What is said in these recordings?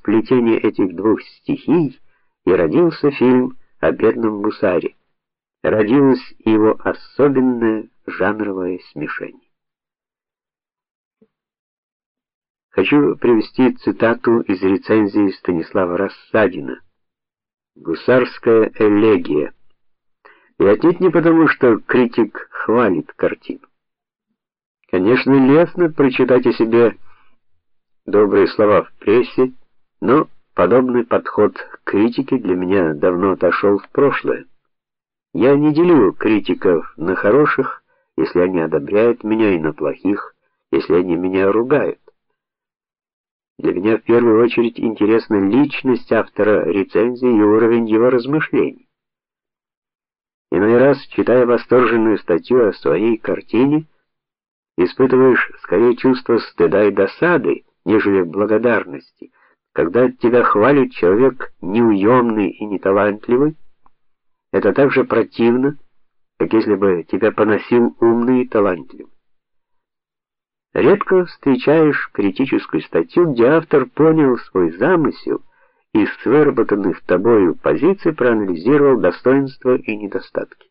сплетения этих двух стихий и родился фильм о бедном гусаре. Родилось его особенное жанровое смешение. Хочу привести цитату из рецензии Станислава Рассадина. Гусарская элегия. И отнюдь не потому, что критик хвалит картину. Конечно, лестно прочитать о себе добрые слова в прессе, но подобный подход к критике для меня давно отошел в прошлое. Я не делю критиков на хороших, если они одобряют меня, и на плохих, если они меня ругают. Для меня в первую очередь интересна личность автора рецензии и уровень его размышлений. Иной раз, читая восторженную статью о своей картине, испытываешь скорее чувство стыда и досады, нежели благодарности. Когда тебя хвалит человек неуемный и неталантливый, это так же противно, как если бы тебя поносил умный и талантливый. Редко встречаешь критическую статью, где автор понял свой замысел и с выработанных тобою позиций проанализировал достоинства и недостатки.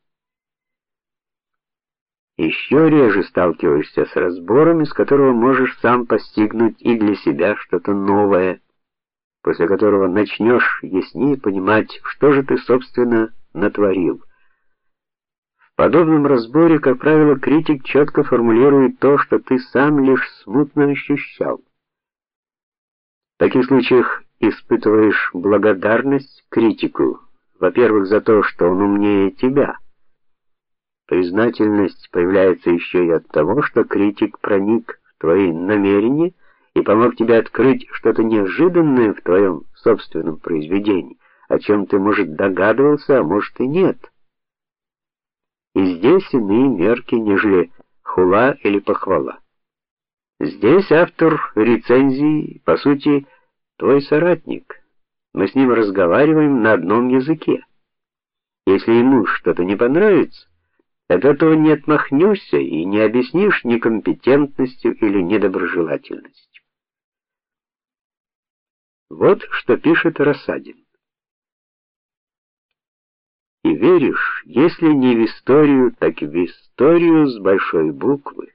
Еще реже сталкиваешься с разбором, из которого можешь сам постигнуть и для себя что-то новое, после которого начнешь яснее понимать, что же ты собственно натворил подобном разборе, как правило, критик четко формулирует то, что ты сам лишь смутно ощущал. В таких случаях испытываешь благодарность критику, во-первых, за то, что он умнее тебя. Признательность появляется еще и от того, что критик проник в твои намерения и помог тебе открыть что-то неожиданное в твоем собственном произведении, о чем ты, может, догадывался, а может и нет. И здесь иные мерки, нежели хула или похвала. Здесь автор рецензии, по сути, твой соратник. Мы с ним разговариваем на одном языке. Если ему что-то не понравится, от этого не отмахнешься и не объяснишь некомпетентностью или недоброжелательностью. Вот что пишет Рассадин и веришь, если не в историю, так в историю с большой буквы,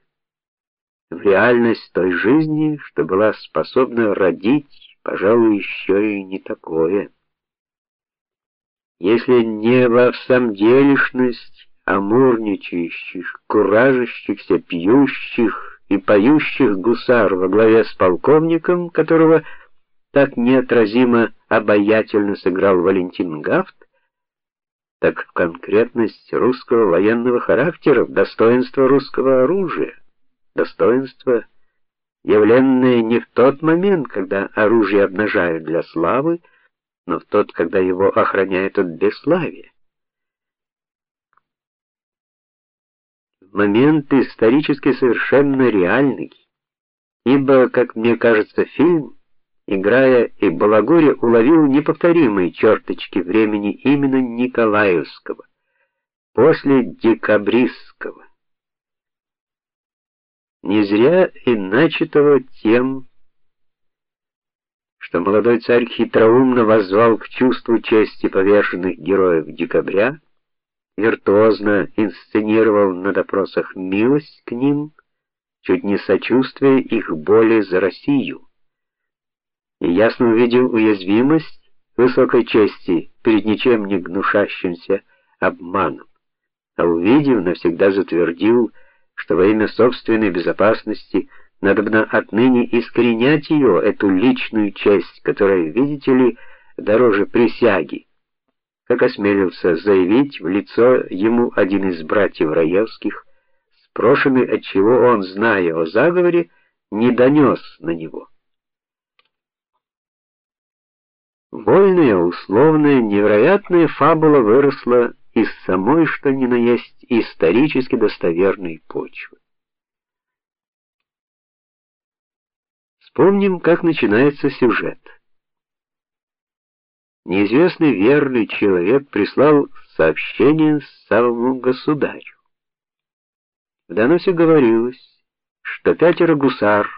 в реальность той жизни, что была способна родить, пожалуй, еще и не такое. Если не во всамделишность амурничающих, куражащихся, пьющих и поющих гусар во главе с полковником, которого так неотразимо обаятельно сыграл Валентин Гафт, так в конкретность русского военного характера, в достоинство русского оружия, достоинство, явленное не в тот момент, когда оружие обнажают для славы, но в тот, когда его охраняют от бесславия. Момент исторически совершенно реальный, ибо, как мне кажется, фильм играя и Балагуре уловил неповторимые черточки времени именно Николаевского, после декабристского. Не зря и начатого тем, что молодой царь хитроумно воззвал к чувству чести поверженных героев декабря, виртуозно инсценировал на допросах милость к ним, чуть не сочувствие их боли за Россию и ясно увидел уязвимость высокой чести перед ничем не гнушащимся обманом, а увидев, навсегда затвердил, что во имя собственной безопасности надобно отныне искоренять ее, эту личную честь, которая, видите ли, дороже присяги, как осмелился заявить в лицо ему один из братьев Раевских, спрошенный, отчего он, зная о заговоре, не донес на него. Вольная, условная, невероятная фабула выросла из самой, что ни на есть, исторически достоверной почвы. Вспомним, как начинается сюжет. Неизвестный верный человек прислал сообщение самому государю. В доносе говорилось, что пятеро гусар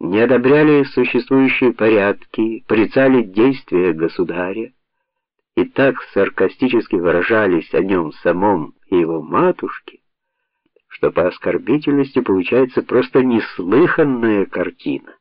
не одобряли существующие порядки, порицали действия государя и так саркастически выражались о нем самом и его матушке, что по оскорбительности получается просто неслыханная картина.